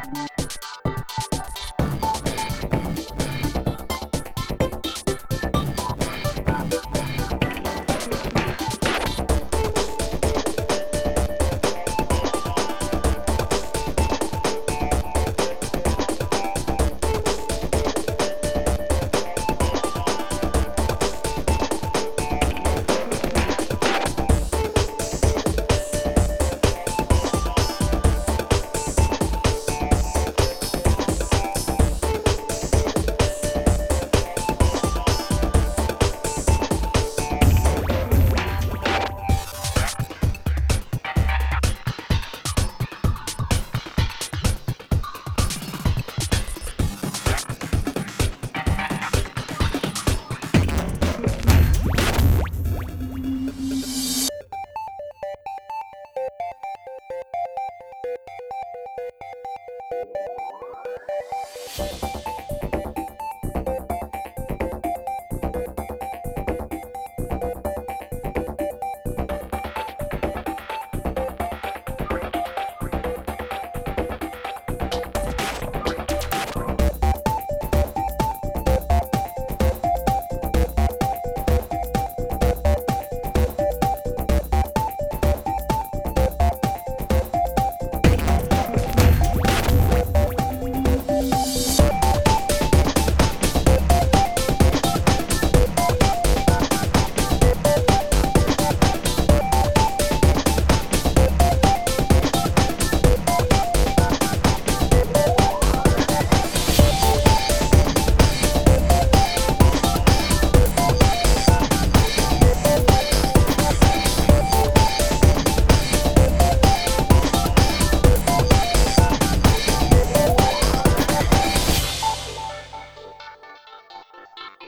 Show. Bye.